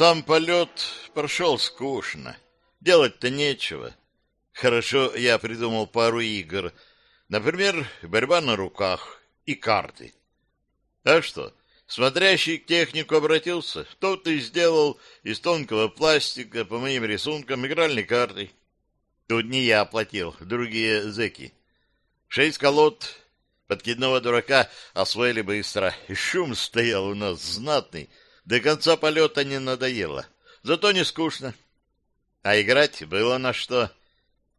Сам полет прошел скучно. Делать-то нечего. Хорошо, я придумал пару игр. Например, борьба на руках и карты. Так что, смотрящий к технику обратился, тот и сделал из тонкого пластика по моим рисункам игральной карты. Тут не я оплатил, другие зэки. Шесть колод подкидного дурака освоили быстро. И шум стоял у нас знатный, до конца полета не надоело. Зато не скучно. А играть было на что.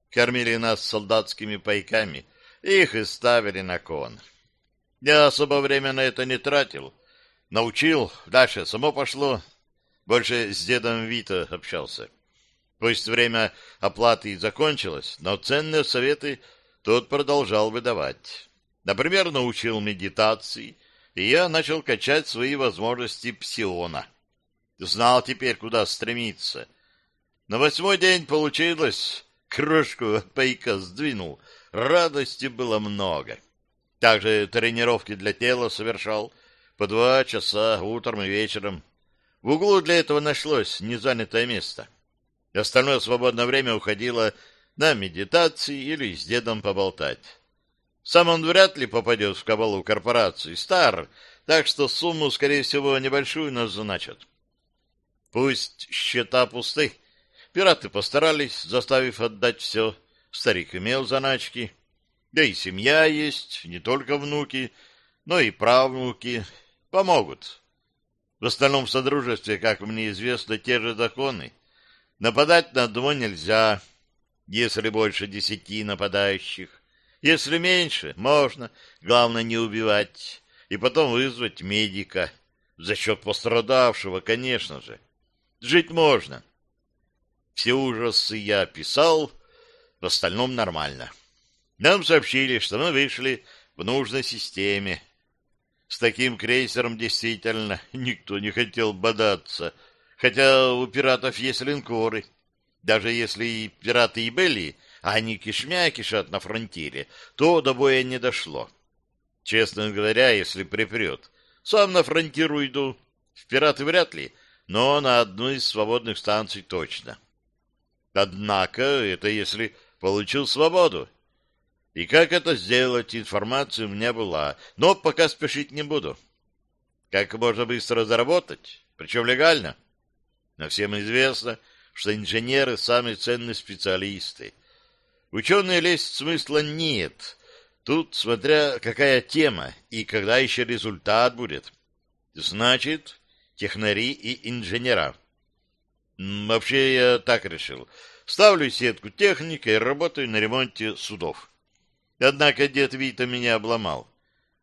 Кормили нас солдатскими пайками. Их и ставили на кон. Я особо время на это не тратил. Научил, дальше само пошло. Больше с дедом Вита общался. Пусть время оплаты закончилось, но ценные советы тот продолжал выдавать. Например, научил медитации, и я начал качать свои возможности псиона. Знал теперь, куда стремиться. На восьмой день получилось. Крошку от пайка сдвинул. Радости было много. Также тренировки для тела совершал по два часа утром и вечером. В углу для этого нашлось незанятое место. Остальное свободное время уходило на медитации или с дедом поболтать. Сам он вряд ли попадет в кабалу корпорации. Стар, так что сумму, скорее всего, небольшую назначат. Пусть счета пусты. Пираты постарались, заставив отдать все. Старик имел заначки. Да и семья есть, не только внуки, но и правнуки. Помогут. В остальном содружестве, как мне известно, те же законы. Нападать на одного нельзя, если больше десяти нападающих. Если меньше, можно. Главное не убивать. И потом вызвать медика. За счет пострадавшего, конечно же. Жить можно. Все ужасы я описал, в остальном нормально. Нам сообщили, что мы вышли в нужной системе. С таким крейсером действительно никто не хотел бодаться, хотя у пиратов есть линкоры. Даже если и пираты и были а они кишмя кишат на фронтире, то до боя не дошло. Честно говоря, если припрет, сам на фронтир уйду. В пираты вряд ли, но на одну из свободных станций точно. Однако, это если получил свободу. И как это сделать, информация у меня была, но пока спешить не буду. Как можно быстро заработать, причем легально? Но всем известно, что инженеры — самые ценные специалисты. Ученые лезть смысла нет. Тут смотря какая тема и когда еще результат будет. Значит, технари и инженера. Вообще я так решил. Ставлю сетку техника и работаю на ремонте судов. Однако дед Вита меня обломал.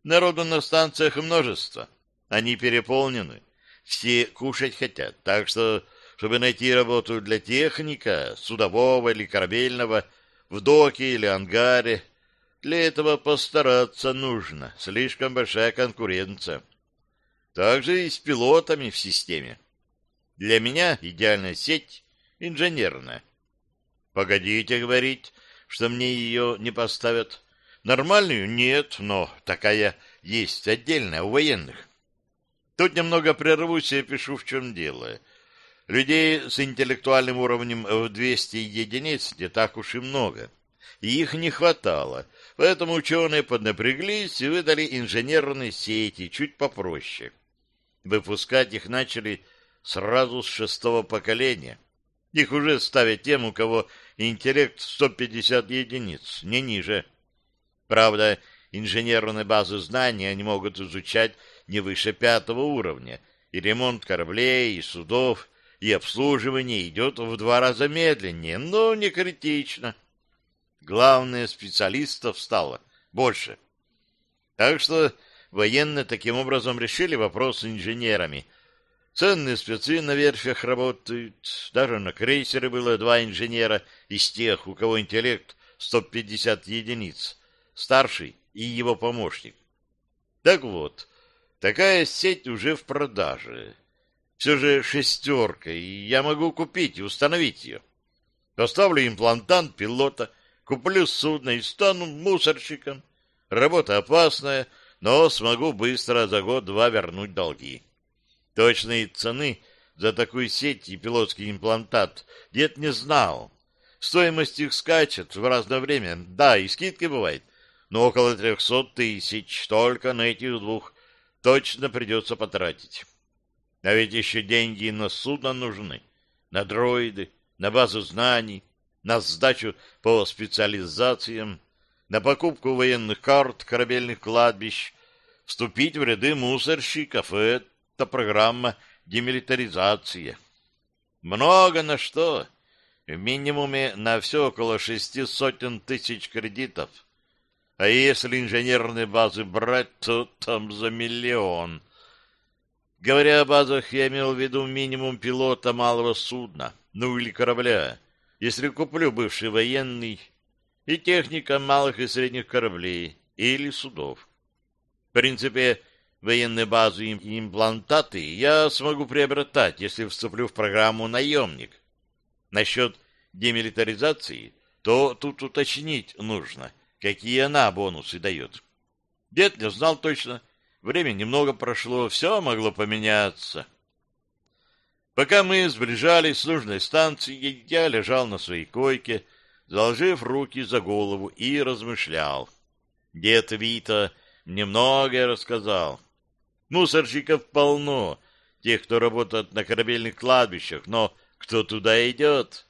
Народу на станциях множество. Они переполнены. Все кушать хотят. Так что, чтобы найти работу для техника, судового или корабельного, в доке или ангаре. Для этого постараться нужно. Слишком большая конкуренция. Также и с пилотами в системе. Для меня идеальная сеть инженерная. Погодите говорить, что мне ее не поставят. Нормальную нет, но такая есть отдельная у военных. Тут немного прервусь и пишу, в чем дело. Людей с интеллектуальным уровнем в 200 единиц не так уж и много. И их не хватало, поэтому ученые поднапряглись и выдали инженерные сети чуть попроще. Выпускать их начали сразу с шестого поколения. Их уже ставят тем, у кого интеллект 150 единиц, не ниже. Правда, инженерные базы знаний они могут изучать не выше пятого уровня, и ремонт кораблей и судов и обслуживание идет в два раза медленнее, но не критично. Главное, специалистов стало больше. Так что военные таким образом решили вопрос с инженерами. Ценные спецы на верфях работают, даже на крейсере было два инженера из тех, у кого интеллект 150 единиц, старший и его помощник. Так вот, такая сеть уже в продаже все же шестерка, и я могу купить и установить ее. Поставлю имплантант пилота, куплю судно и стану мусорщиком. Работа опасная, но смогу быстро за год-два вернуть долги. Точные цены за такую сеть и пилотский имплантат, дед не знал. Стоимость их скачет в разное время. Да, и скидки бывает, но около трехсот тысяч только на этих двух точно придется потратить. А ведь еще деньги на судно нужны, на дроиды, на базу знаний, на сдачу по специализациям, на покупку военных карт корабельных кладбищ, вступить в ряды мусорщиков. Это программа демилитаризации. Много на что. В минимуме на все около шести сотен тысяч кредитов. А если инженерные базы брать, то там за миллион. Говоря о базах, я имел в виду минимум пилота малого судна, ну или корабля. Если куплю бывший военный, и техника малых и средних кораблей или судов. В принципе, военные базы и имплантаты я смогу приобретать, если вступлю в программу «Наемник». Насчет демилитаризации, то тут уточнить нужно, какие она бонусы дает. Дед не знал точно, время немного прошло, все могло поменяться. Пока мы сближались с нужной станцией, я лежал на своей койке, заложив руки за голову и размышлял. Дед Вита мне многое рассказал. Мусорщиков полно, тех, кто работает на корабельных кладбищах, но кто туда идет?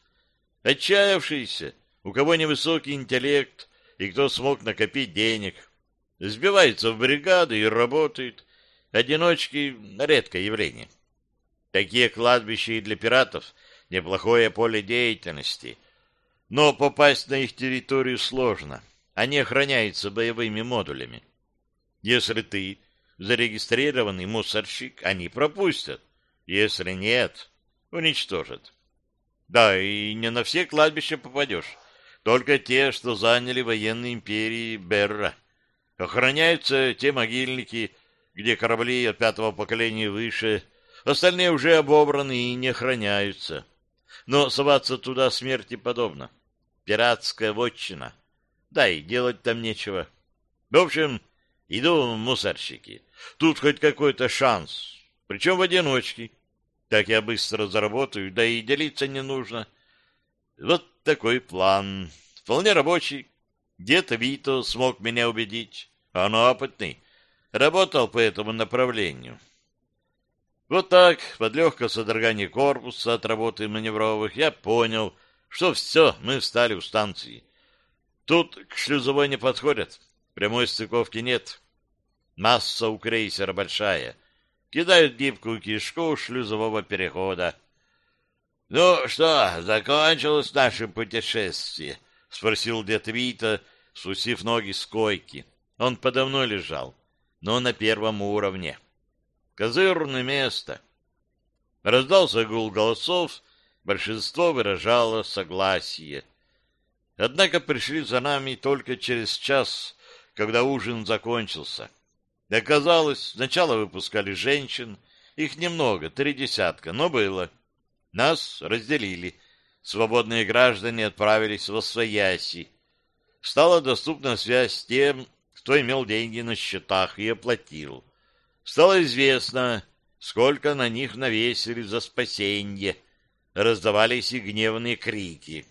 Отчаявшиеся, у кого невысокий интеллект и кто смог накопить денег. Сбиваются в бригады и работают. Одиночки — редкое явление. Такие кладбища и для пиратов — неплохое поле деятельности. Но попасть на их территорию сложно. Они охраняются боевыми модулями. Если ты зарегистрированный мусорщик, они пропустят. Если нет, уничтожат. Да, и не на все кладбища попадешь. Только те, что заняли военные империи Берра. Охраняются те могильники, где корабли от пятого поколения выше, остальные уже обобраны и не охраняются. Но соваться туда смерти подобно. Пиратская вотчина. Да и делать там нечего. В общем, иду мусорщики. Тут хоть какой-то шанс. Причем в одиночке. Так я быстро заработаю, да и делиться не нужно. Вот такой план. Вполне рабочий. Где-то Вито смог меня убедить. Он опытный. Работал по этому направлению. Вот так, под легкое содрогание корпуса от работы маневровых, я понял, что все, мы встали у станции. Тут к шлюзовой не подходят. Прямой стыковки нет. Масса у крейсера большая. Кидают гибкую кишку шлюзового перехода. — Ну что, закончилось наше путешествие? — спросил дед Вита, сусив ноги с койки. Он подо мной лежал, но на первом уровне. Козырное место. Раздался гул голосов, большинство выражало согласие. Однако пришли за нами только через час, когда ужин закончился. Оказалось, сначала выпускали женщин, их немного, три десятка, но было. Нас разделили. Свободные граждане отправились в Освояси. Стала доступна связь с тем, кто имел деньги на счетах и оплатил. Стало известно, сколько на них навесили за спасенье. Раздавались и гневные крики.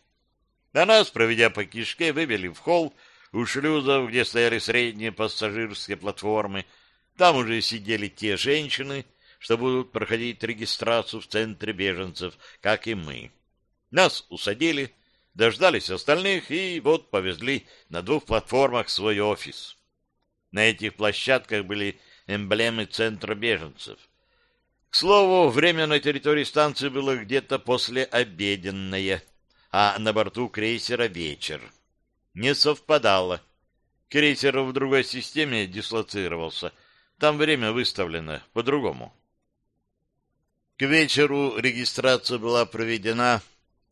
А нас, проведя по кишке, вывели в холл, у шлюзов, где стояли средние пассажирские платформы, там уже сидели те женщины, что будут проходить регистрацию в центре беженцев, как и мы. Нас усадили, дождались остальных и вот повезли на двух платформах свой офис. На этих площадках были эмблемы центра беженцев. К слову, время на территории станции было где-то после обеденное, а на борту крейсера вечер не совпадало. Крейсер в другой системе дислоцировался. Там время выставлено по-другому. К вечеру регистрация была проведена.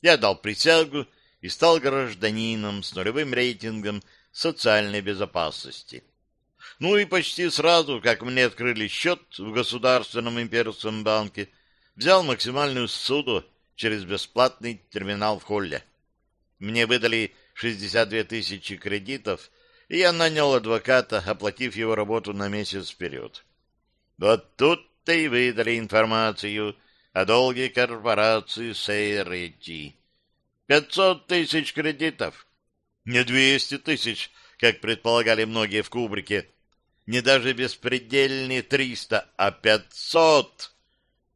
Я дал присягу и стал гражданином с нулевым рейтингом социальной безопасности. Ну и почти сразу, как мне открыли счет в Государственном имперском банке, взял максимальную ссуду через бесплатный терминал в холле. Мне выдали 62 тысячи кредитов, и я нанял адвоката, оплатив его работу на месяц вперед. Вот тут-то и выдали информацию о долге корпорации Сейрети. Пятьсот тысяч кредитов. Не двести тысяч, как предполагали многие в Кубрике. Не даже беспредельные триста, а пятьсот.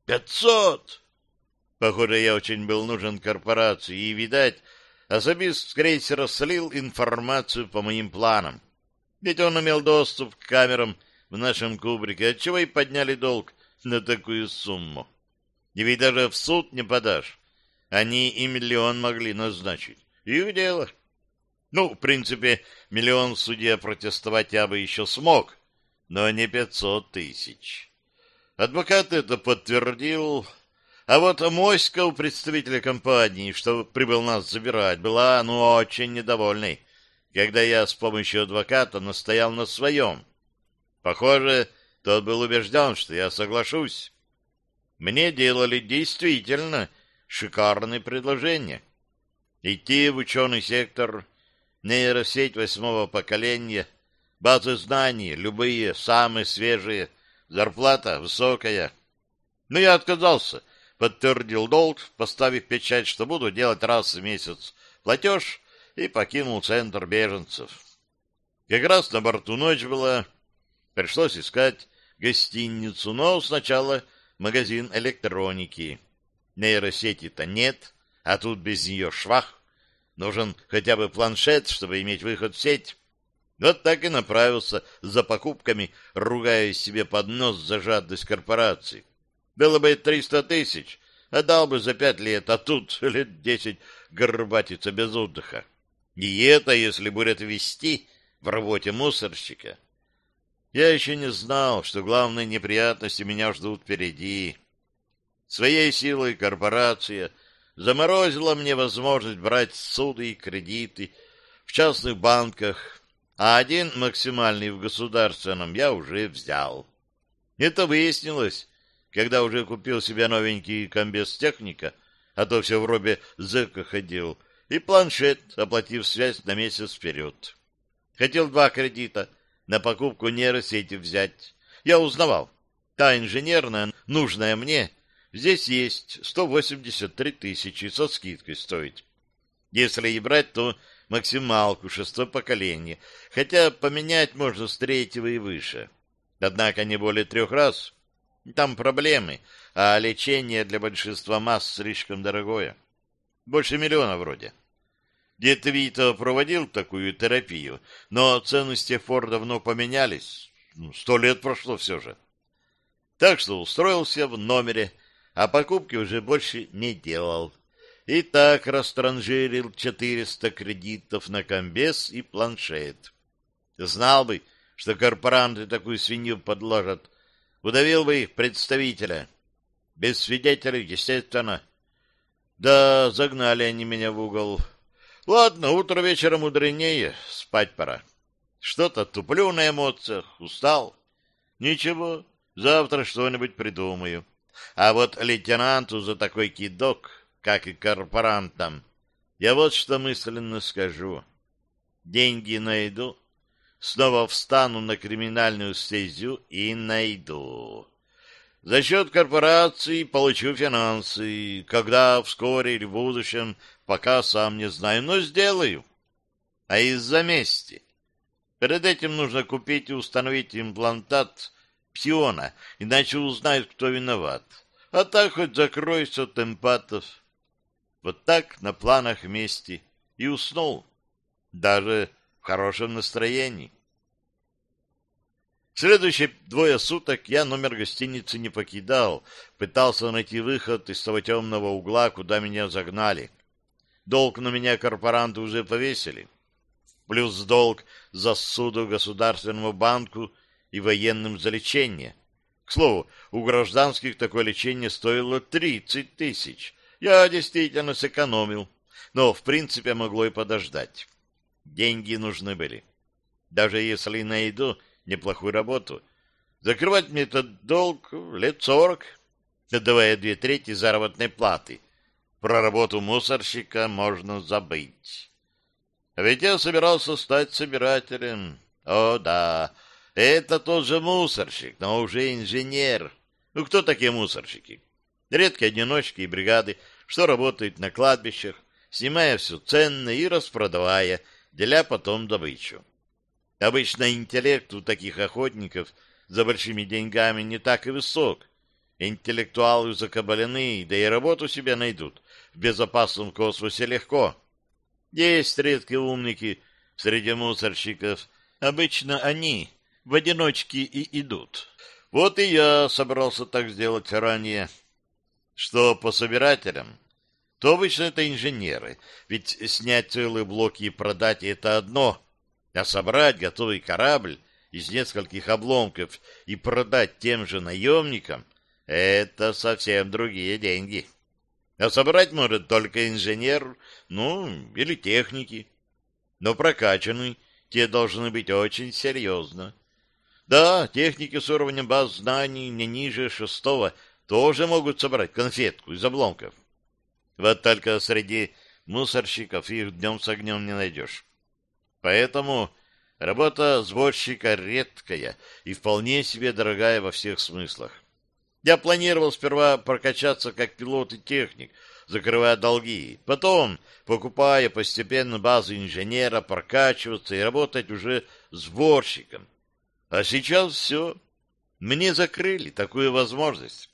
Пятьсот! Похоже, я очень был нужен корпорации, и, видать, особист с крейсера слил информацию по моим планам. Ведь он имел доступ к камерам в нашем кубрике, отчего и подняли долг на такую сумму. И ведь даже в суд не подашь. Они и миллион могли назначить. Их дело. Ну, в принципе, миллион суде протестовать я бы еще смог, но не пятьсот тысяч. Адвокат это подтвердил, а вот моська у представителя компании, что прибыл нас забирать, была, ну, очень недовольной, когда я с помощью адвоката настоял на своем. Похоже, тот был убежден, что я соглашусь. Мне делали действительно шикарные предложения. Идти в ученый сектор, нейросеть восьмого поколения, базы знаний, любые, самые свежие, зарплата высокая. Но я отказался, подтвердил долг, поставив печать, что буду делать раз в месяц платеж, и покинул центр беженцев. Как раз на борту ночь была, пришлось искать гостиницу, но сначала магазин электроники. Нейросети-то нет, а тут без нее швах. Нужен хотя бы планшет, чтобы иметь выход в сеть. Вот так и направился за покупками, ругая себе под нос за жадность корпорации. Было бы триста тысяч, отдал бы за пять лет, а тут лет десять горбатиться без отдыха. И это, если будет вести в работе мусорщика. Я еще не знал, что главные неприятности меня ждут впереди. Своей силой корпорация заморозила мне возможность брать суды и кредиты в частных банках, а один максимальный в государственном я уже взял. Это выяснилось, когда уже купил себе новенький комбез техника, а то все в робе зэка ходил, и планшет, оплатив связь на месяц вперед. Хотел два кредита на покупку нейросети взять. Я узнавал. Та инженерная, нужная мне, Здесь есть 183 тысячи со скидкой стоить. Если и брать, то максималку шестого поколения, хотя поменять можно с третьего и выше. Однако не более трех раз. Там проблемы, а лечение для большинства масс слишком дорогое. Больше миллиона вроде. Дед Вито проводил такую терапию, но цены с давно поменялись. Ну, сто лет прошло все же. Так что устроился в номере, а покупки уже больше не делал. И так растранжирил 400 кредитов на комбез и планшет. Знал бы, что корпоранты такую свинью подложат, удавил бы их представителя. Без свидетелей, естественно. Да, загнали они меня в угол. Ладно, утро вечера мудренее, спать пора. Что-то туплю на эмоциях, устал. Ничего, завтра что-нибудь придумаю. А вот лейтенанту за такой кидок, как и корпорантам, я вот что мысленно скажу. Деньги найду, снова встану на криминальную стезю и найду. За счет корпорации получу финансы, когда вскоре или в будущем, пока сам не знаю, но сделаю. А из-за мести. Перед этим нужно купить и установить имплантат псиона, иначе узнают, кто виноват. А так хоть закройся от эмпатов. Вот так на планах вместе и уснул. Даже в хорошем настроении. Следующие двое суток я номер гостиницы не покидал, пытался найти выход из того темного угла, куда меня загнали. Долг на меня корпоранты уже повесили. Плюс долг за суду государственному банку и военным за лечение. К слову, у гражданских такое лечение стоило 30 тысяч. Я действительно сэкономил, но в принципе могло и подождать. Деньги нужны были. Даже если найду неплохую работу, закрывать мне этот долг лет сорок, отдавая две трети заработной платы. Про работу мусорщика можно забыть. Ведь я собирался стать собирателем. О, да, это тот же мусорщик, но уже инженер. Ну, кто такие мусорщики? Редкие одиночки и бригады, что работают на кладбищах, снимая все ценное и распродавая, деля потом добычу. Обычно интеллект у таких охотников за большими деньгами не так и высок. Интеллектуалы закабалены, да и работу себе найдут. В безопасном космосе легко. Есть редкие умники среди мусорщиков. Обычно они в одиночке и идут. Вот и я собрался так сделать ранее. Что по собирателям, то обычно это инженеры, ведь снять целые блоки и продать — это одно, а собрать готовый корабль из нескольких обломков и продать тем же наемникам — это совсем другие деньги. А собрать может только инженер, ну, или техники. Но прокачанный те должны быть очень серьезно. Да, техники с уровнем баз знаний не ниже шестого тоже могут собрать конфетку из обломков. Вот только среди мусорщиков их днем с огнем не найдешь. Поэтому работа сборщика редкая и вполне себе дорогая во всех смыслах. Я планировал сперва прокачаться как пилот и техник, закрывая долги, потом, покупая постепенно базы инженера, прокачиваться и работать уже сборщиком. А сейчас все. Мне закрыли такую возможность.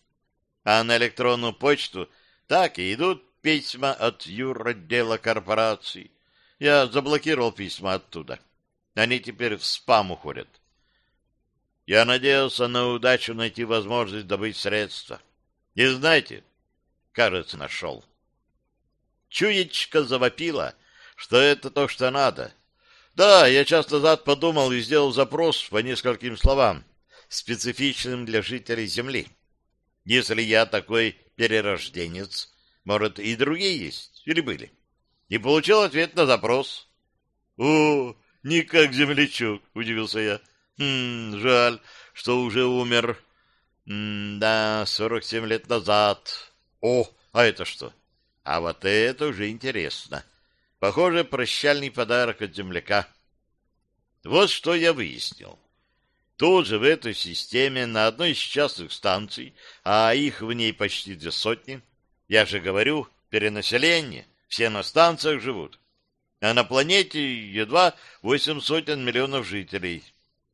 А на электронную почту так и идут письма от юротдела корпораций. Я заблокировал письма оттуда. Они теперь в спам уходят. Я надеялся на удачу найти возможность добыть средства. И знаете, кажется, нашел. Чуечка завопила, что это то, что надо — да, я час назад подумал и сделал запрос по нескольким словам, специфичным для жителей Земли. Если я такой перерожденец, может, и другие есть или были? И получил ответ на запрос. — О, не как землячок, — удивился я. «Хм, жаль, что уже умер. М да, сорок семь лет назад. О, а это что? А вот это уже интересно. — Похоже, прощальный подарок от земляка. Вот что я выяснил. Тут же в этой системе на одной из частных станций, а их в ней почти две сотни, я же говорю, перенаселение, все на станциях живут. А на планете едва восемь сотен миллионов жителей.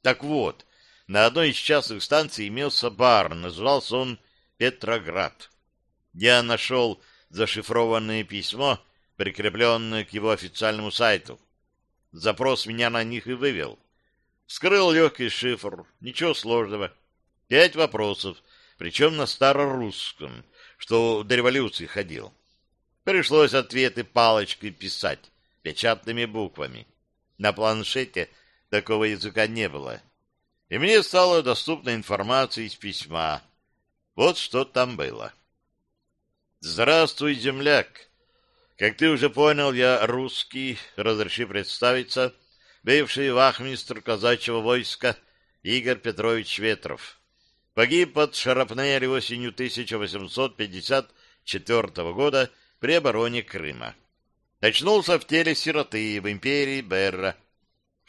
Так вот, на одной из частных станций имелся бар, назывался он Петроград. Я нашел зашифрованное письмо, прикрепленные к его официальному сайту. Запрос меня на них и вывел. Скрыл легкий шифр, ничего сложного. Пять вопросов, причем на старорусском, что до революции ходил. Пришлось ответы палочкой писать, печатными буквами. На планшете такого языка не было. И мне стала доступна информация из письма. Вот что там было. «Здравствуй, земляк!» Как ты уже понял, я русский, разреши представиться, бывший вахмистр казачьего войска Игорь Петрович Ветров. Погиб под шарапнелью осенью 1854 года при обороне Крыма. Очнулся в теле сироты в империи Берра.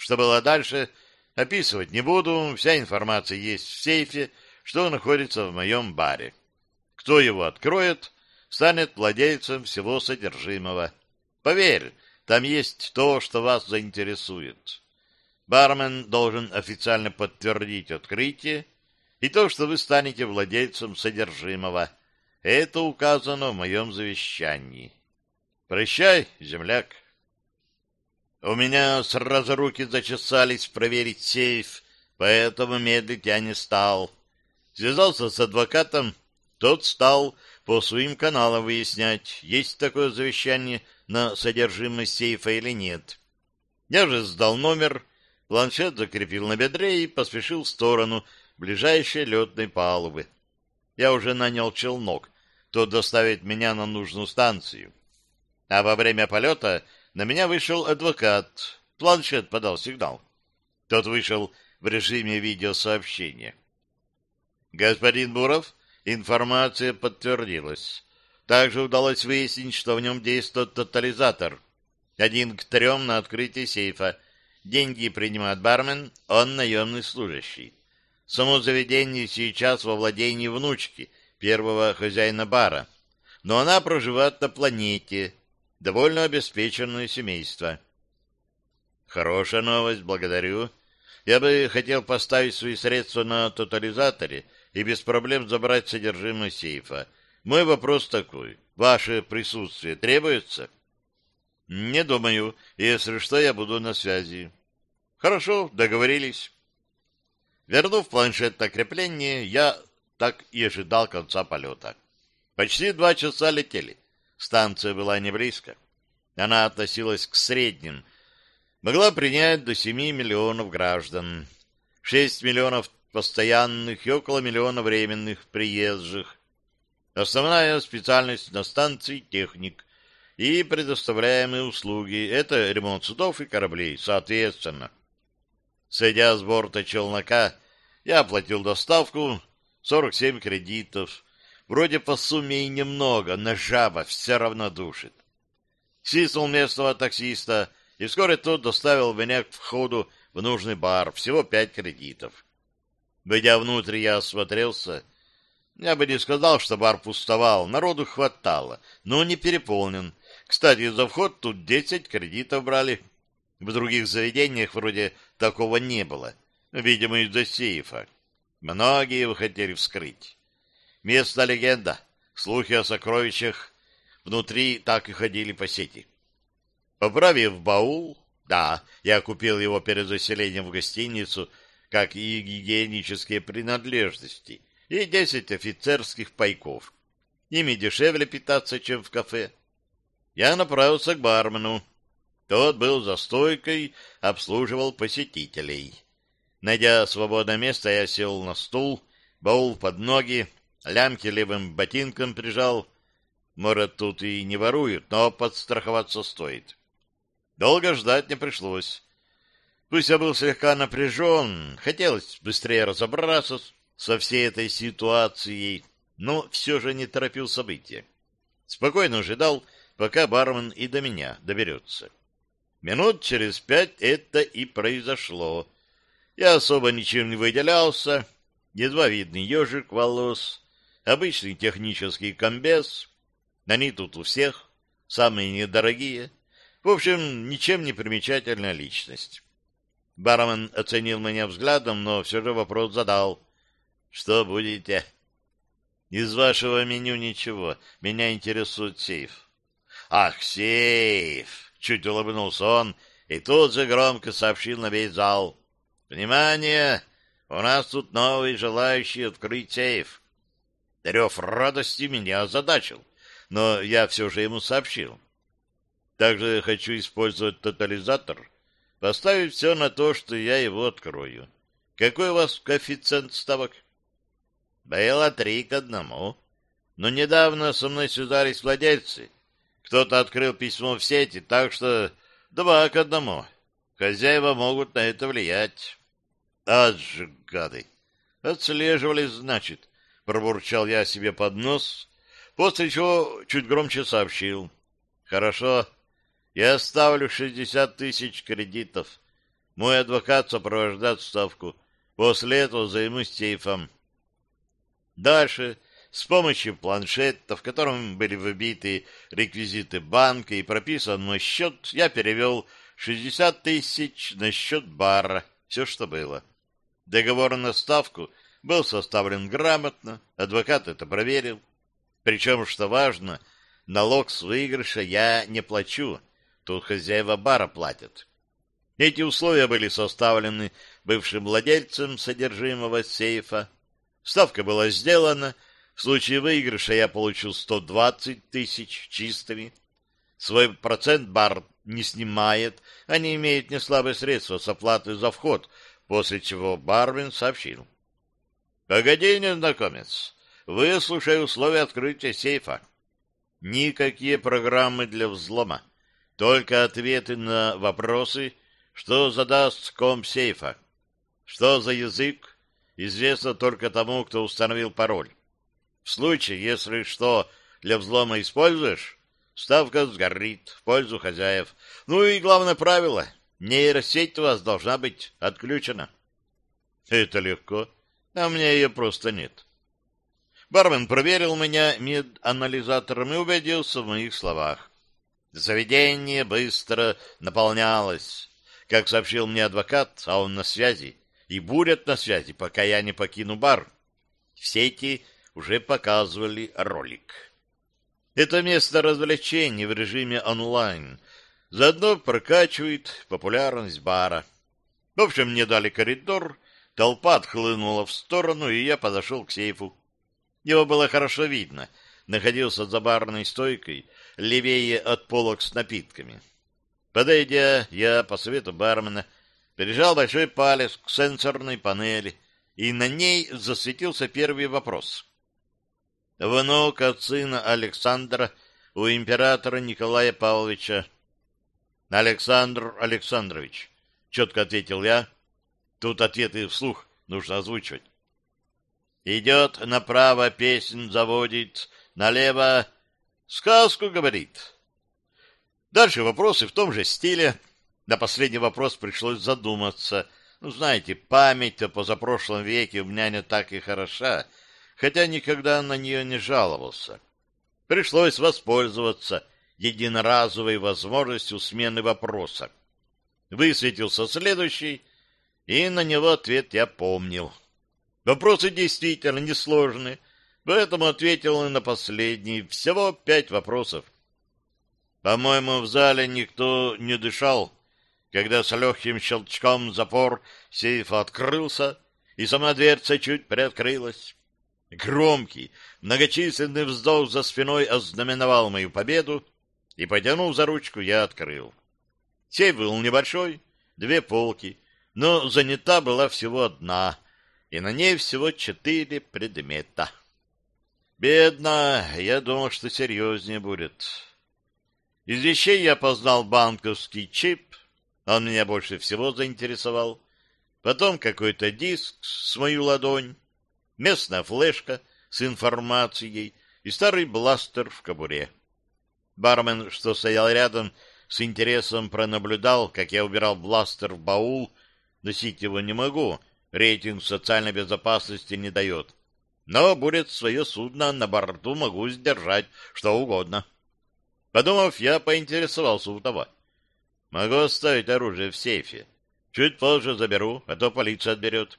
Что было дальше, описывать не буду, вся информация есть в сейфе, что находится в моем баре. Кто его откроет, станет владельцем всего содержимого. Поверь, там есть то, что вас заинтересует. Бармен должен официально подтвердить открытие и то, что вы станете владельцем содержимого. Это указано в моем завещании. Прощай, земляк. У меня сразу руки зачесались проверить сейф, поэтому медлить я не стал. Связался с адвокатом, тот стал по своим каналам выяснять, есть такое завещание на содержимое сейфа или нет. Я же сдал номер, планшет закрепил на бедре и поспешил в сторону ближайшей летной палубы. Я уже нанял челнок, тот доставит меня на нужную станцию. А во время полета на меня вышел адвокат. Планшет подал сигнал. Тот вышел в режиме видеосообщения. «Господин Буров, Информация подтвердилась. Также удалось выяснить, что в нем действует тотализатор. Один к трем на открытие сейфа. Деньги принимает бармен, он наемный служащий. Само заведение сейчас во владении внучки, первого хозяина бара, но она проживает на планете, довольно обеспеченное семейство. Хорошая новость, благодарю. Я бы хотел поставить свои средства на тотализаторе и без проблем забрать содержимое сейфа. Мой вопрос такой. Ваше присутствие требуется? Не думаю. Если что, я буду на связи. Хорошо, договорились. Вернув планшет на крепление, я так и ожидал конца полета. Почти два часа летели. Станция была не близко. Она относилась к средним. Могла принять до 7 миллионов граждан. 6 миллионов постоянных и около миллиона временных приезжих. Основная специальность на станции — техник. И предоставляемые услуги — это ремонт судов и кораблей, соответственно. Сойдя с борта челнока, я оплатил доставку 47 кредитов, Вроде по сумме и немного, но жаба все равно душит. Свистнул местного таксиста, и вскоре тот доставил меня к входу в нужный бар, всего пять кредитов. Войдя внутрь, я осмотрелся. Я бы не сказал, что бар пустовал, народу хватало, но не переполнен. Кстати, за вход тут десять кредитов брали. В других заведениях вроде такого не было, видимо, из-за сейфа. Многие его хотели вскрыть. Место легенда. Слухи о сокровищах внутри так и ходили по сети. Поправив баул, да, я купил его перед заселением в гостиницу, как и гигиенические принадлежности, и десять офицерских пайков. Ими дешевле питаться, чем в кафе. Я направился к бармену. Тот был за стойкой, обслуживал посетителей. Найдя свободное место, я сел на стул, баул под ноги, Лямки левым ботинком прижал. Может, тут и не воруют, но подстраховаться стоит. Долго ждать не пришлось. Пусть я был слегка напряжен, хотелось быстрее разобраться со всей этой ситуацией, но все же не торопил события. Спокойно ожидал, пока бармен и до меня доберется. Минут через пять это и произошло. Я особо ничем не выделялся, едва видный ежик волос, Обычный технический комбез. Они тут у всех. Самые недорогие. В общем, ничем не примечательная личность. Бармен оценил меня взглядом, но все же вопрос задал. «Что будете?» «Из вашего меню ничего. Меня интересует сейф». «Ах, сейф!» — чуть улыбнулся он, и тут же громко сообщил на весь зал. «Внимание! У нас тут новый желающий открыть сейф. Рев радости меня озадачил, но я все же ему сообщил. Также хочу использовать тотализатор, поставить все на то, что я его открою. Какой у вас коэффициент ставок? Было три к одному. Но недавно со мной связались владельцы. Кто-то открыл письмо в сети, так что два к одному. Хозяева могут на это влиять. Ад же, гады! Отслеживались, значит. — пробурчал я себе под нос, после чего чуть громче сообщил. «Хорошо, я ставлю шестьдесят тысяч кредитов. Мой адвокат сопровождает ставку. После этого займусь сейфом». Дальше, с помощью планшета, в котором были вбиты реквизиты банка и прописан мой счет, я перевел шестьдесят тысяч на счет бара, все, что было. Договор на ставку — был составлен грамотно, адвокат это проверил. Причем, что важно, налог с выигрыша я не плачу, тут хозяева бара платят. Эти условия были составлены бывшим владельцем содержимого сейфа. Ставка была сделана, в случае выигрыша я получил 120 тысяч чистыми. Свой процент бар не снимает, они имеют неслабые средства с оплаты за вход, после чего Барвин сообщил. Погоди, незнакомец, выслушай условия открытия сейфа. Никакие программы для взлома, только ответы на вопросы, что задаст комп сейфа. Что за язык, известно только тому, кто установил пароль. В случае, если что для взлома используешь, ставка сгорит в пользу хозяев. Ну и главное правило — нейросеть у вас должна быть отключена. Это легко а у меня ее просто нет. Бармен проверил меня меданализатором и убедился в моих словах. Заведение быстро наполнялось. Как сообщил мне адвокат, а он на связи, и будет на связи, пока я не покину бар. В сети уже показывали ролик. Это место развлечений в режиме онлайн. Заодно прокачивает популярность бара. В общем, мне дали коридор, толпа отхлынула в сторону, и я подошел к сейфу. Его было хорошо видно. Находился за барной стойкой, левее от полок с напитками. Подойдя, я по совету бармена прижал большой палец к сенсорной панели, и на ней засветился первый вопрос. Внук от сына Александра у императора Николая Павловича. Александр Александрович, четко ответил я. Тут ответы вслух нужно озвучивать. Идет направо, песнь заводит, налево сказку говорит. Дальше вопросы в том же стиле. На последний вопрос пришлось задуматься. Ну, знаете, память о позапрошлом веке у меня не так и хороша, хотя никогда на нее не жаловался. Пришлось воспользоваться единоразовой возможностью смены вопроса. Высветился следующий, и на него ответ я помнил. Вопросы действительно несложные, поэтому ответил и на последний. Всего пять вопросов. По-моему, в зале никто не дышал, когда с легким щелчком запор сейфа открылся, и сама дверца чуть приоткрылась. Громкий, многочисленный вздох за спиной ознаменовал мою победу, и, потянув за ручку, я открыл. Сейф был небольшой, две полки, но занята была всего одна, и на ней всего четыре предмета. Бедно, я думал, что серьезнее будет. Из вещей я познал банковский чип, он меня больше всего заинтересовал. Потом какой-то диск с мою ладонь, местная флешка с информацией и старый бластер в кобуре. Бармен, что стоял рядом, с интересом пронаблюдал, как я убирал бластер в баул. Носить его не могу, рейтинг социальной безопасности не дает. Но будет свое судно, на борту могу сдержать что угодно. Подумав, я поинтересовался у того. Могу оставить оружие в сейфе. Чуть позже заберу, а то полиция отберет.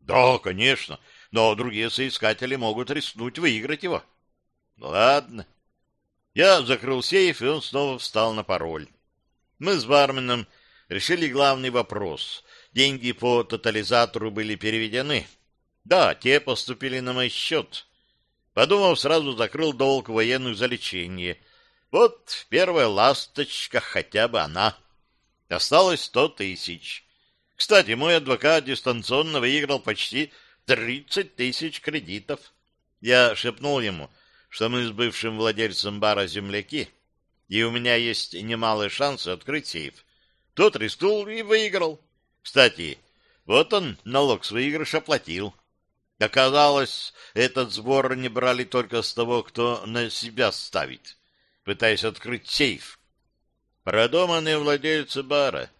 Да, конечно, но другие соискатели могут рискнуть выиграть его. Ладно. Я закрыл сейф, и он снова встал на пароль. Мы с барменом решили главный вопрос. Деньги по тотализатору были переведены. Да, те поступили на мой счет. Подумав, сразу закрыл долг военных за лечение. Вот первая ласточка, хотя бы она. Осталось сто тысяч. Кстати, мой адвокат дистанционно выиграл почти тридцать тысяч кредитов. Я шепнул ему, что мы с бывшим владельцем бара земляки, и у меня есть немалые шансы открыть сейф. Тот рискнул и выиграл. Кстати, вот он налог с выигрыша платил. Оказалось, этот сбор не брали только с того, кто на себя ставит, пытаясь открыть сейф. Продуманные владельцы бара.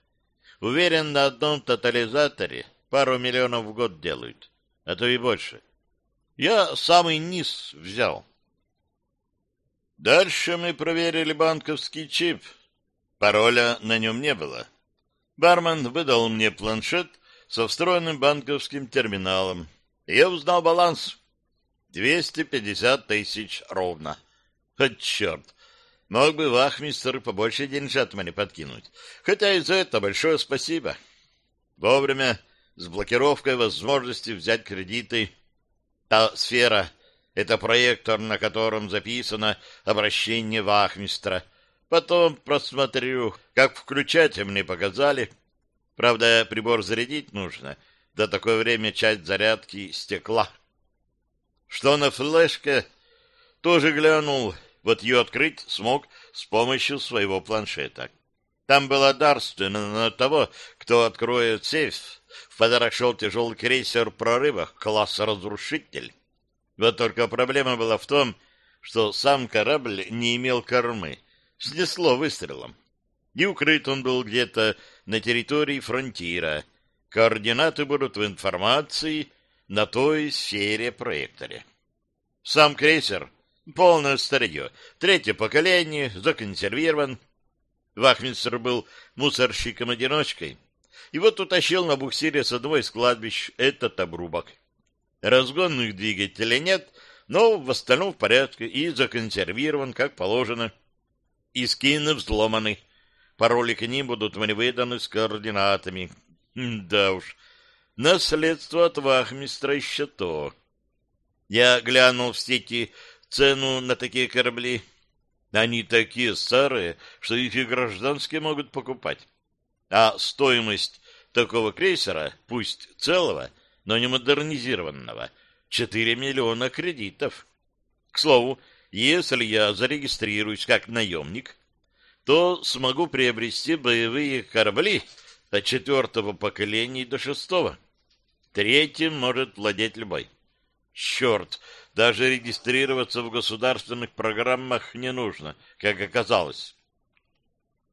Уверен, на одном тотализаторе пару миллионов в год делают, а то и больше. Я самый низ взял. Дальше мы проверили банковский чип. Пароля на нем не было. Бармен выдал мне планшет со встроенным банковским терминалом. Я узнал баланс. 250 тысяч ровно. От черт! Мог бы вахмистер побольше деньжат мне подкинуть. Хотя и за это большое спасибо. Вовремя, с блокировкой возможности взять кредиты. Та сфера — это проектор, на котором записано обращение вахмистра. Потом просмотрю, как включать мне показали. Правда, прибор зарядить нужно — до такое время часть зарядки стекла. Что на флешке, тоже глянул. Вот ее открыть смог с помощью своего планшета. Там была дарственна на того, кто откроет сейф. В подарок шел тяжелый крейсер прорыва, класс «Разрушитель». Вот только проблема была в том, что сам корабль не имел кормы, снесло выстрелом. И укрыт он был где-то на территории фронтира — Координаты будут в информации на той сфере проекторе. Сам крейсер — полное старье, третье поколение, законсервирован. Вахмистр был мусорщиком-одиночкой, и вот утащил на буксире с одного из кладбищ этот обрубок. Разгонных двигателей нет, но в остальном в порядке и законсервирован, как положено. И скины взломаны. Пароли к ним будут мне выданы с координатами. Да уж, наследство от вахмистра еще то. Я глянул в сети цену на такие корабли. Они такие старые, что их и гражданские могут покупать. А стоимость такого крейсера, пусть целого, но не модернизированного, 4 миллиона кредитов. К слову, если я зарегистрируюсь как наемник, то смогу приобрести боевые корабли от четвертого поколения до шестого. Третьим может владеть любой. Черт, даже регистрироваться в государственных программах не нужно, как оказалось.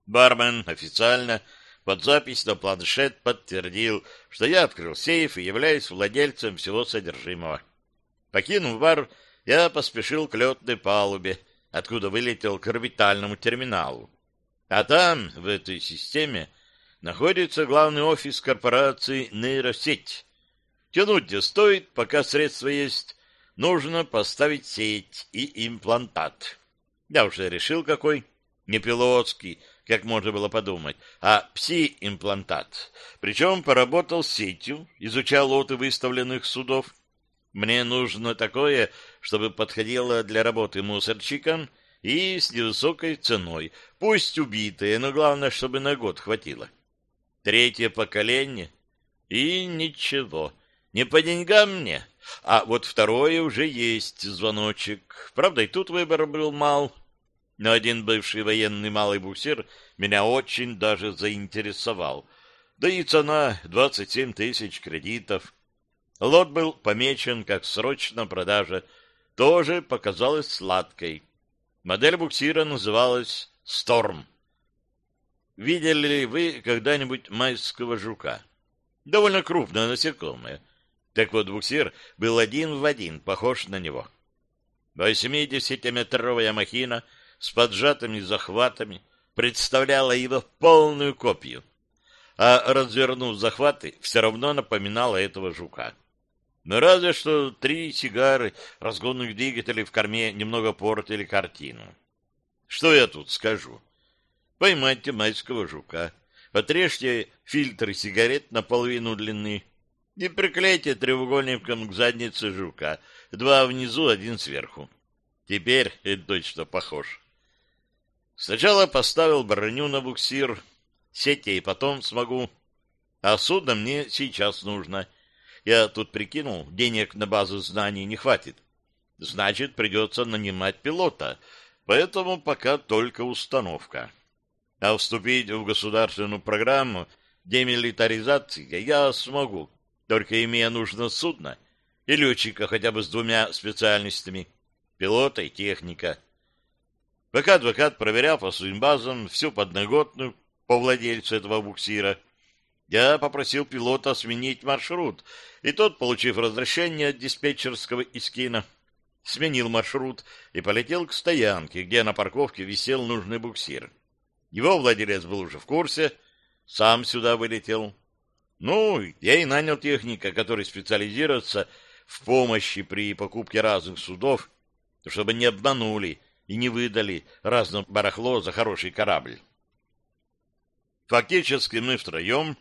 Бармен официально под запись на планшет подтвердил, что я открыл сейф и являюсь владельцем всего содержимого. Покинув бар, я поспешил к летной палубе, откуда вылетел к орбитальному терминалу. А там, в этой системе, находится главный офис корпорации «Нейросеть». Тянуть не стоит, пока средства есть. Нужно поставить сеть и имплантат. Я уже решил, какой. Не пилотский, как можно было подумать, а пси-имплантат. Причем поработал с сетью, изучал лоты выставленных судов. Мне нужно такое, чтобы подходило для работы мусорчиком и с невысокой ценой. Пусть убитые, но главное, чтобы на год хватило. Третье поколение. И ничего. Не по деньгам мне. А вот второе уже есть звоночек. Правда, и тут выбор был мал но один бывший военный малый буксир меня очень даже заинтересовал. Да и цена 27 тысяч кредитов. Лот был помечен как срочно продажа, тоже показалась сладкой. Модель буксира называлась «Сторм». Видели ли вы когда-нибудь майского жука? Довольно крупное насекомое. Так вот, буксир был один в один, похож на него. 80-метровая махина — с поджатыми захватами представляла его полную копию, а развернув захваты, все равно напоминала этого жука. Но разве что три сигары разгонных двигателей в корме немного портили картину. Что я тут скажу? Поймайте майского жука, потрежьте фильтры сигарет на половину длины и приклейте треугольником к заднице жука, два внизу, один сверху. Теперь это точно похож. Сначала поставил броню на буксир, сети и потом смогу. А судно мне сейчас нужно. Я тут прикинул, денег на базу знаний не хватит. Значит, придется нанимать пилота, поэтому пока только установка. А вступить в государственную программу демилитаризации я смогу, только имея нужно судно и летчика хотя бы с двумя специальностями — пилота и техника — Пока адвокат проверял по своим базам всю подноготную по владельцу этого буксира, я попросил пилота сменить маршрут, и тот, получив разрешение от диспетчерского искина, сменил маршрут и полетел к стоянке, где на парковке висел нужный буксир. Его владелец был уже в курсе, сам сюда вылетел. Ну, я и нанял техника, который специализируется в помощи при покупке разных судов, чтобы не обманули и не выдали разное барахло за хороший корабль. Фактически мы втроем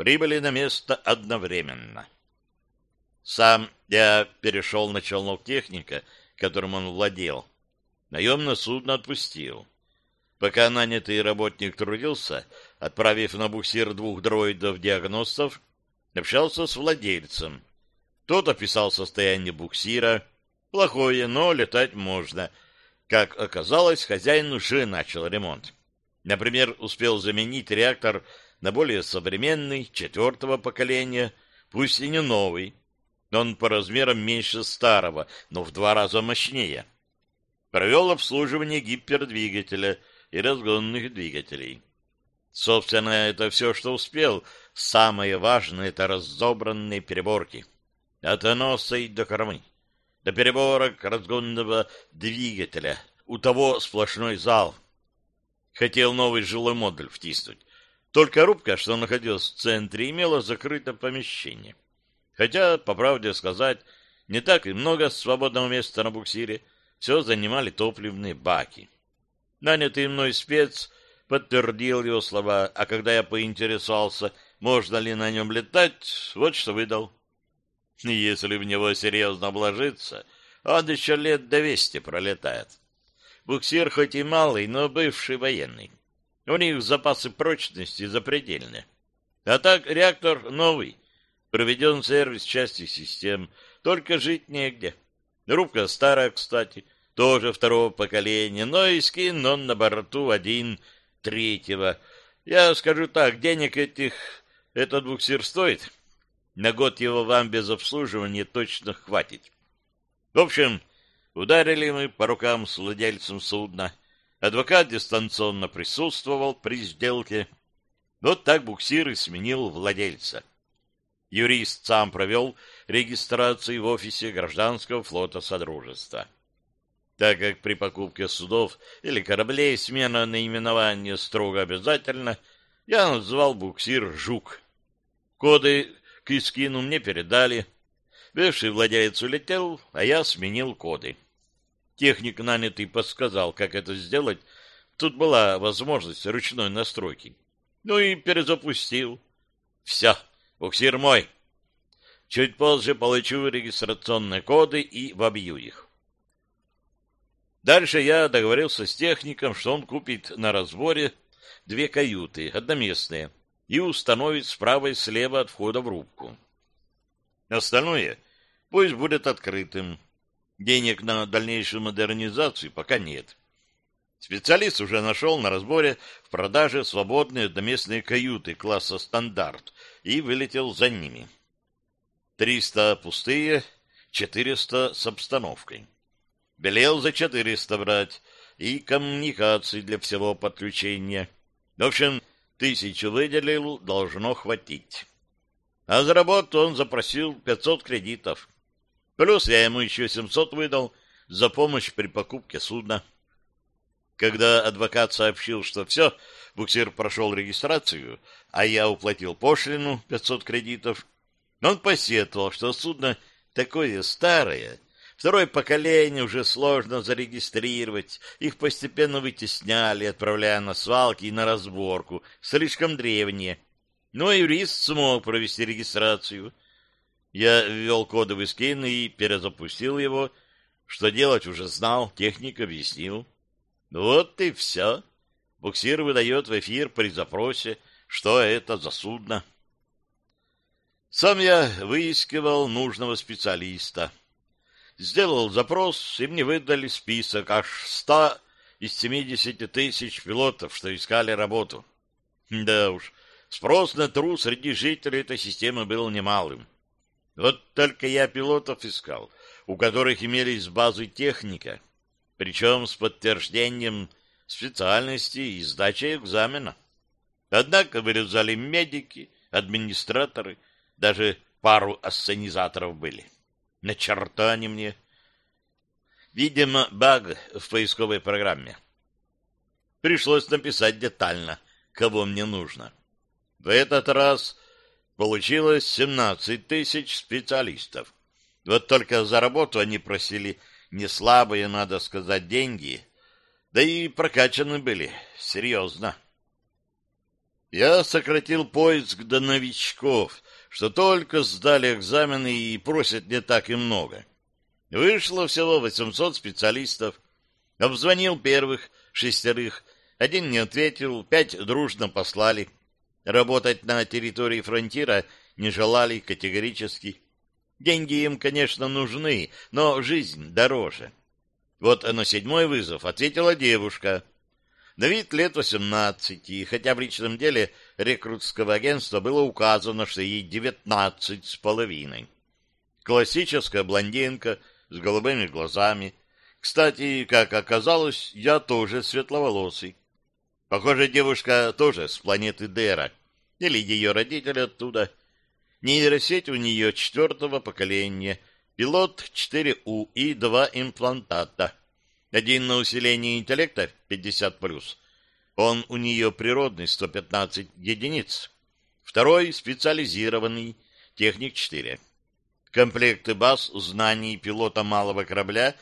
прибыли на место одновременно. Сам я перешел на челнок техника, которым он владел. Наемное судно отпустил. Пока нанятый работник трудился, отправив на буксир двух дроидов-диагностов, общался с владельцем. Тот описал состояние буксира. Плохое, но летать можно — как оказалось, хозяин уже начал ремонт. Например, успел заменить реактор на более современный, четвертого поколения, пусть и не новый. Он по размерам меньше старого, но в два раза мощнее. Провел обслуживание гипердвигателя и разгонных двигателей. Собственно, это все, что успел. Самое важное — это разобранные переборки. От носа и до кормы. до переборок разгонного двигателя. У того сплошной зал. Хотел новый жилой модуль втиснуть. Только рубка, что находилась в центре, имела закрытое помещение. Хотя, по правде сказать, не так и много свободного места на буксире. Все занимали топливные баки. Нанятый мной спец подтвердил его слова, а когда я поинтересовался, можно ли на нем летать, вот что выдал. Если в него серьезно обложиться, он еще лет двести пролетает. Буксир хоть и малый, но бывший военный. У них запасы прочности запредельные. А так реактор новый. Проведен сервис части систем. Только жить негде. Рубка старая, кстати, тоже второго поколения, но и скин он на борту один третьего. Я скажу так, денег этих этот буксир стоит. На год его вам без обслуживания точно хватит. В общем, ударили мы по рукам с владельцем судна. Адвокат дистанционно присутствовал при сделке. Вот так буксир и сменил владельца. Юрист сам провел регистрацию в офисе гражданского флота Содружества. Так как при покупке судов или кораблей смена наименования строго обязательна, я назвал буксир «Жук». Коды к Искину мне передали. Бывший владелец улетел, а я сменил коды. Техник нанятый подсказал, как это сделать. Тут была возможность ручной настройки. Ну и перезапустил. Все, буксир мой. Чуть позже получу регистрационные коды и вобью их. Дальше я договорился с техником, что он купит на разборе две каюты, одноместные, и установит справа и слева от входа в рубку. Остальное пусть будет открытым. Денег на дальнейшую модернизацию пока нет. Специалист уже нашел на разборе в продаже свободные одноместные каюты класса «Стандарт» и вылетел за ними. Триста пустые, четыреста с обстановкой. Белел за четыреста брать и коммуникации для всего подключения. В общем, тысячу выделил, должно хватить. А за работу он запросил пятьсот кредитов. Плюс я ему еще семьсот выдал за помощь при покупке судна. Когда адвокат сообщил, что все, буксир прошел регистрацию, а я уплатил пошлину пятьсот кредитов, он посетовал, что судно такое старое, Второе поколение уже сложно зарегистрировать. Их постепенно вытесняли, отправляя на свалки и на разборку. Слишком древние. Но юрист смог провести регистрацию. Я ввел кодовый скин и перезапустил его. Что делать уже знал, техник объяснил. Вот и все. Буксир выдает в эфир при запросе, что это за судно. Сам я выискивал нужного специалиста. Сделал запрос, и мне выдали список аж ста из семидесяти тысяч пилотов, что искали работу. Да уж, спрос на труд среди жителей этой системы был немалым. Вот только я пилотов искал, у которых имелись базы техника, причем с подтверждением специальности и сдачей экзамена. Однако вырезали медики, администраторы, даже пару ассенизаторов были. На черта они мне. Видимо, баг в поисковой программе. Пришлось написать детально, кого мне нужно. В этот раз получилось 17 тысяч специалистов. Вот только за работу они просили не слабые, надо сказать, деньги. Да и прокачаны были. Серьезно. Я сократил поиск до новичков, что только сдали экзамены и просят не так и много. Вышло всего 800 специалистов. Обзвонил первых шестерых. Один не ответил, пять дружно послали. Работать на территории фронтира не желали категорически. Деньги им, конечно, нужны, но жизнь дороже. Вот на седьмой вызов ответила девушка. На вид лет восемнадцати, хотя в личном деле рекрутского агентства было указано, что ей девятнадцать с половиной. Классическая блондинка с голубыми глазами. Кстати, как оказалось, я тоже светловолосый. Похоже, девушка тоже с планеты Дера, или ее родители оттуда. Нейросеть у нее четвертого поколения, пилот 4У и два имплантата. Один на усиление интеллекта 50+, он у нее природный 115 единиц. Второй специализированный, техник 4. Комплекты баз знаний пилота малого корабля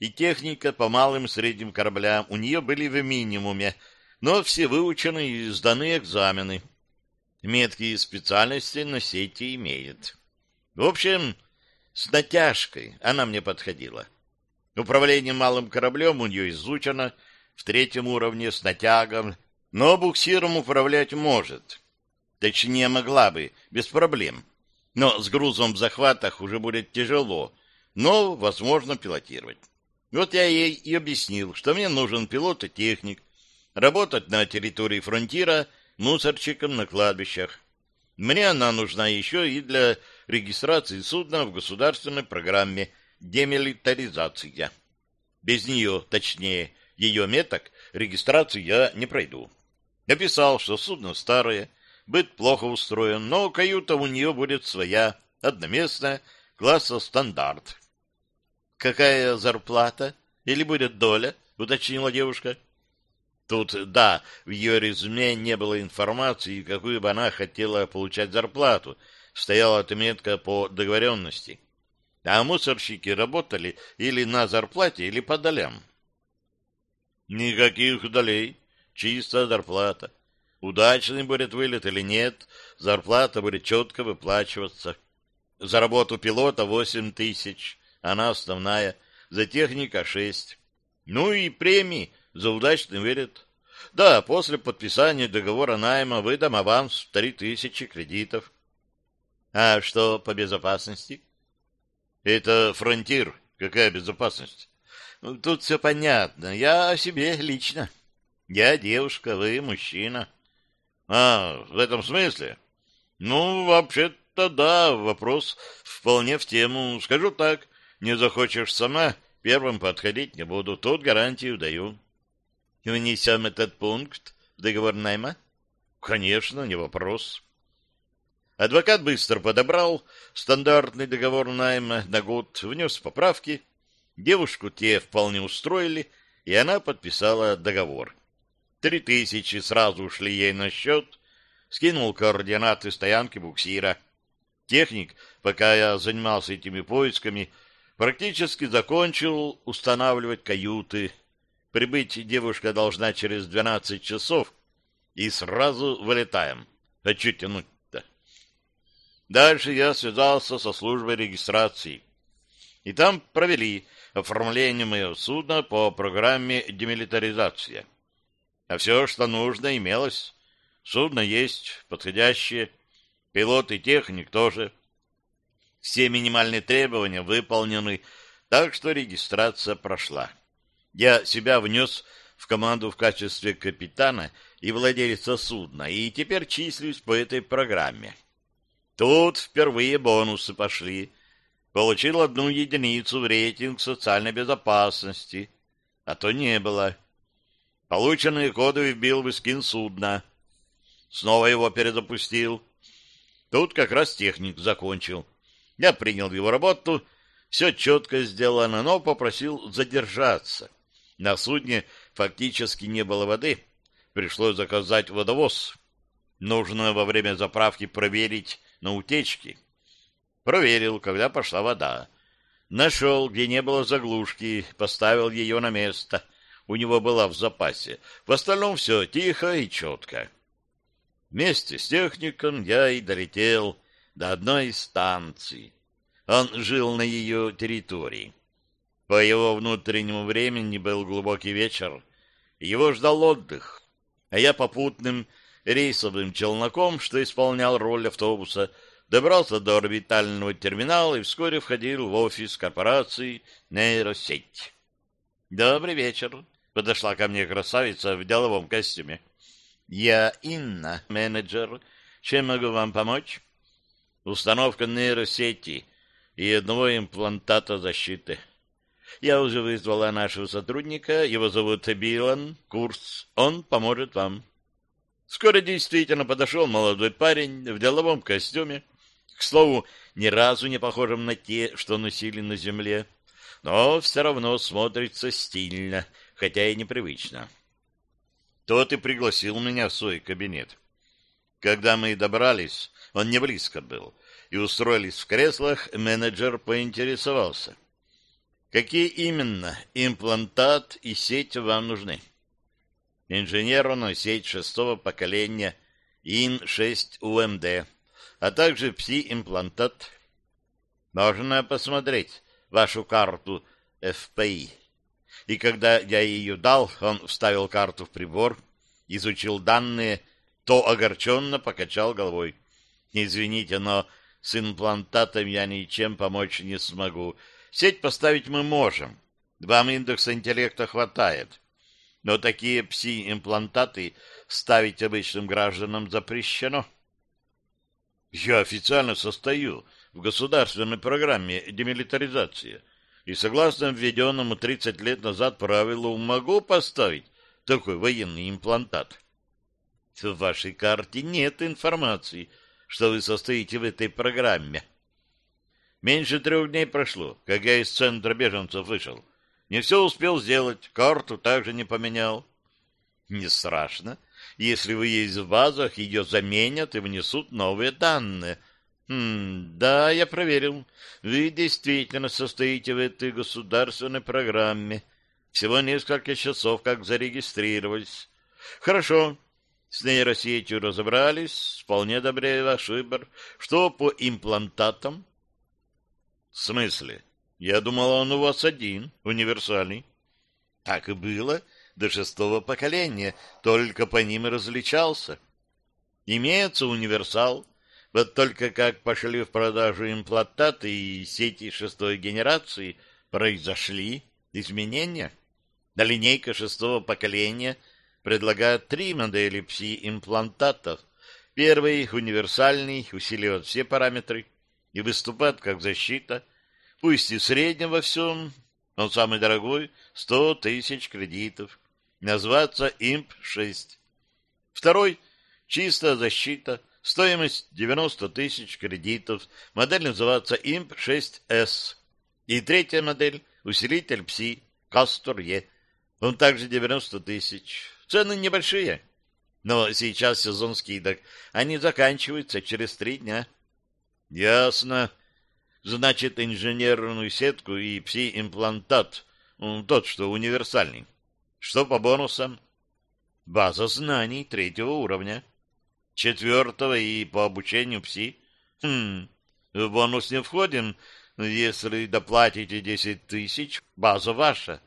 и техника по малым и средним кораблям у нее были в минимуме, но все выучены и сданы экзамены. Меткие специальности на сети имеет. В общем, с натяжкой она мне подходила. Управление малым кораблем у нее изучено в третьем уровне с натягом, но буксиром управлять может. Точнее, могла бы, без проблем. Но с грузом в захватах уже будет тяжело, но возможно пилотировать. Вот я ей и объяснил, что мне нужен пилот и техник, работать на территории фронтира мусорчиком на кладбищах. Мне она нужна еще и для регистрации судна в государственной программе демилитаризация. Без нее, точнее, ее меток, регистрацию я не пройду. Написал, что судно старое, быт плохо устроен, но каюта у нее будет своя, одноместная, класса стандарт. Какая зарплата? Или будет доля? Уточнила девушка. Тут, да, в ее резюме не было информации, какую бы она хотела получать зарплату. Стояла отметка по договоренности. А мусорщики работали или на зарплате, или по долям. Никаких долей, чистая зарплата. Удачный будет вылет или нет, зарплата будет четко выплачиваться. За работу пилота восемь тысяч, она основная, за техника шесть. Ну и премии за удачный вылет. Да, после подписания договора найма выдам аванс три тысячи кредитов. А что по безопасности? Это фронтир. Какая безопасность? Тут все понятно. Я о себе лично. Я девушка, вы мужчина. А, в этом смысле? Ну, вообще-то да, вопрос вполне в тему. Скажу так, не захочешь сама, первым подходить не буду. Тут гарантию даю. Унесем этот пункт в договор найма? Конечно, не вопрос. Адвокат быстро подобрал стандартный договор найма на год, внес поправки. Девушку те вполне устроили, и она подписала договор. Три тысячи сразу ушли ей на счет, скинул координаты стоянки буксира. Техник, пока я занимался этими поисками, практически закончил устанавливать каюты. Прибыть девушка должна через 12 часов, и сразу вылетаем. А что тянуть-то? Дальше я связался со службой регистрации. И там провели оформление моего судна по программе демилитаризация. А все, что нужно, имелось. Судно есть, подходящее, пилот и техник тоже. Все минимальные требования выполнены, так что регистрация прошла. Я себя внес в команду в качестве капитана и владельца судна, и теперь числюсь по этой программе. Тут впервые бонусы пошли. Получил одну единицу в рейтинг социальной безопасности, а то не было. Полученные коды вбил в скин судна. Снова его перезапустил. Тут как раз техник закончил. Я принял его работу, все четко сделано, но попросил задержаться. На судне фактически не было воды. Пришлось заказать водовоз. Нужно во время заправки проверить на утечки. Проверил, когда пошла вода. Нашел, где не было заглушки, поставил ее на место. У него была в запасе. В остальном все тихо и четко. Вместе с техником я и долетел до одной из станций. Он жил на ее территории. По его внутреннему времени был глубокий вечер. Его ждал отдых, а я попутным рейсовым челноком, что исполнял роль автобуса, добрался до орбитального терминала и вскоре входил в офис корпорации «Нейросеть». «Добрый вечер», — подошла ко мне красавица в деловом костюме. «Я Инна, менеджер. Чем могу вам помочь?» «Установка нейросети и одного имплантата защиты». Я уже вызвала нашего сотрудника, его зовут Билан, курс, он поможет вам. Скоро действительно подошел молодой парень в деловом костюме, К слову, ни разу не похожим на те, что носили на земле, но все равно смотрится стильно, хотя и непривычно. Тот и пригласил меня в свой кабинет. Когда мы добрались, он не близко был, и устроились в креслах, менеджер поинтересовался. Какие именно имплантат и сеть вам нужны? Инженерную сеть шестого поколения ИН-6УМД, а также ПСИ-имплантат. Можно посмотреть вашу карту ФПИ. И когда я ее дал, он вставил карту в прибор, изучил данные, то огорченно покачал головой. Извините, но с имплантатом я ничем помочь не смогу. Сеть поставить мы можем. Вам индекса интеллекта хватает. Но такие пси-имплантаты ставить обычным гражданам запрещено. Я официально состою в государственной программе демилитаризации и согласно введенному 30 лет назад правилу могу поставить такой военный имплантат. В вашей карте нет информации, что вы состоите в этой программе. Меньше трех дней прошло, как я из центра беженцев вышел. Не все успел сделать, карту также не поменял. Не страшно. Если вы есть в базах, ее заменят и внесут новые данные. Хм, да, я проверил. Вы действительно состоите в этой государственной программе. Всего несколько часов, как зарегистрировались. Хорошо. С нейросетью разобрались. Вполне одобряю ваш выбор. Что по имплантатам? В смысле? Я думал, он у вас один, универсальный. Так и было до шестого поколения, только по ним и различался. Имеется универсал, вот только как пошли в продажу имплантаты и сети шестой генерации, произошли изменения. Да линейка шестого поколения предлагает три модели пси-имплантатов. Первый, универсальный, усиливает все параметры и выступает как защита, пусть и среднем во всем, он самый дорогой, сто тысяч кредитов назваться ИМП-6. Второй — чистая защита, стоимость 90 тысяч кредитов, модель называется ИМП-6С. И третья модель — усилитель ПСИ, Кастор Е. Он также 90 тысяч. Цены небольшие, но сейчас сезон скидок. Они заканчиваются через три дня. Ясно. Значит, инженерную сетку и ПСИ-имплантат, тот, что универсальный. Что по бонусам? База знаний третьего уровня. Четвертого и по обучению ПСИ. Хм, в бонус не входим, если доплатите десять тысяч, база ваша.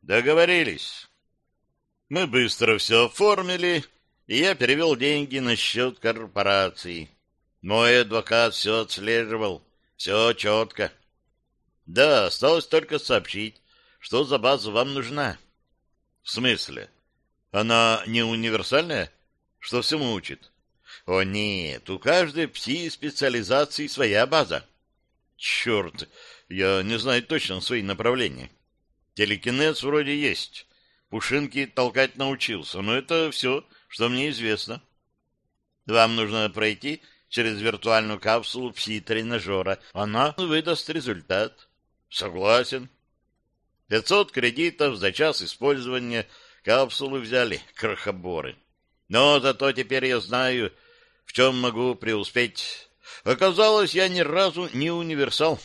Договорились. Мы быстро все оформили, и я перевел деньги на счет корпорации. Мой адвокат все отслеживал, все четко. Да, осталось только сообщить, что за база вам нужна. В смысле? Она не универсальная? Что всему учит? О нет, у каждой пси-специализации своя база. Черт, я не знаю точно свои направления. Телекинез вроде есть. Пушинки толкать научился, но это все, что мне известно. Вам нужно пройти через виртуальную капсулу пси-тренажера. Она выдаст результат. Согласен. Пятьсот кредитов за час использования капсулы взяли, крохоборы. Но зато теперь я знаю, в чем могу преуспеть. Оказалось, я ни разу не универсал.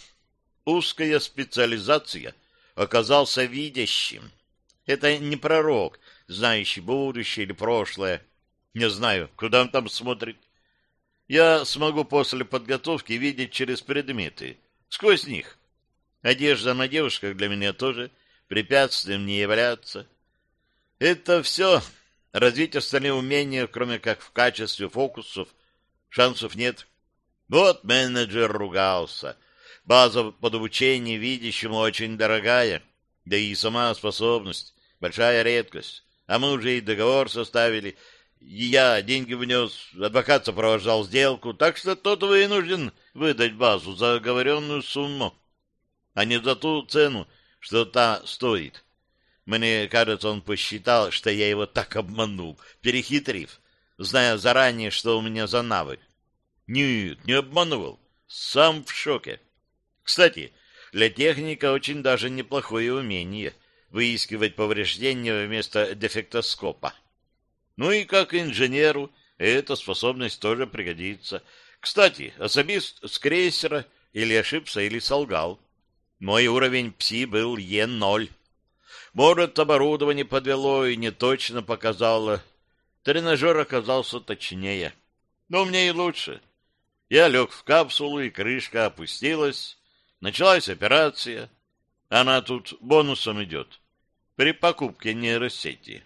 Узкая специализация. Оказался видящим. Это не пророк, знающий будущее или прошлое. Не знаю, куда он там смотрит. Я смогу после подготовки видеть через предметы, сквозь них. Одежда на девушках для меня тоже препятствием не является. Это все. Развить остальные умения, кроме как в качестве фокусов, шансов нет. Вот менеджер ругался. База под обучение видящему очень дорогая, да и сама способность — большая редкость. А мы уже и договор составили, я деньги внес, адвокат сопровождал сделку, так что тот вынужден выдать базу за оговоренную сумму а не за ту цену, что та стоит. Мне кажется, он посчитал, что я его так обманул, перехитрив, зная заранее, что у меня за навык. Нет, не обманывал. Сам в шоке. Кстати, для техника очень даже неплохое умение выискивать повреждения вместо дефектоскопа. Ну и как инженеру эта способность тоже пригодится. Кстати, особист с крейсера или ошибся, или солгал. Мой уровень пси был Е0. Может, оборудование подвело и не точно показало. Тренажер оказался точнее. Но мне и лучше. Я лег в капсулу, и крышка опустилась. Началась операция. Она тут бонусом идет. При покупке нейросети.